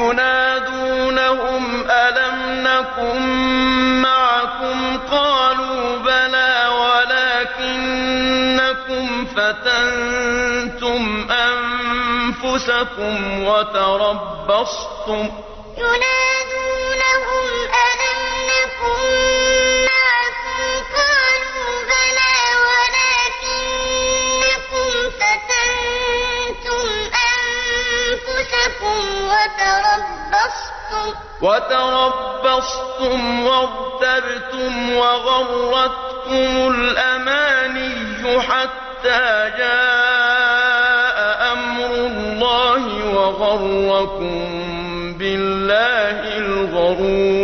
ينادونهم ألم نكن معكم؟ قالوا بلى ولكنكم فتنتم أنفسكم وتربصتم. ينادونهم ألم نكن معكم؟ قالوا بلى ولكنكم فتنتم أنفسكم وتربصتم. وتربصتم وارتبتم وغرتكم الأماني حتى جاء أمر الله وغركم بالله الغرور.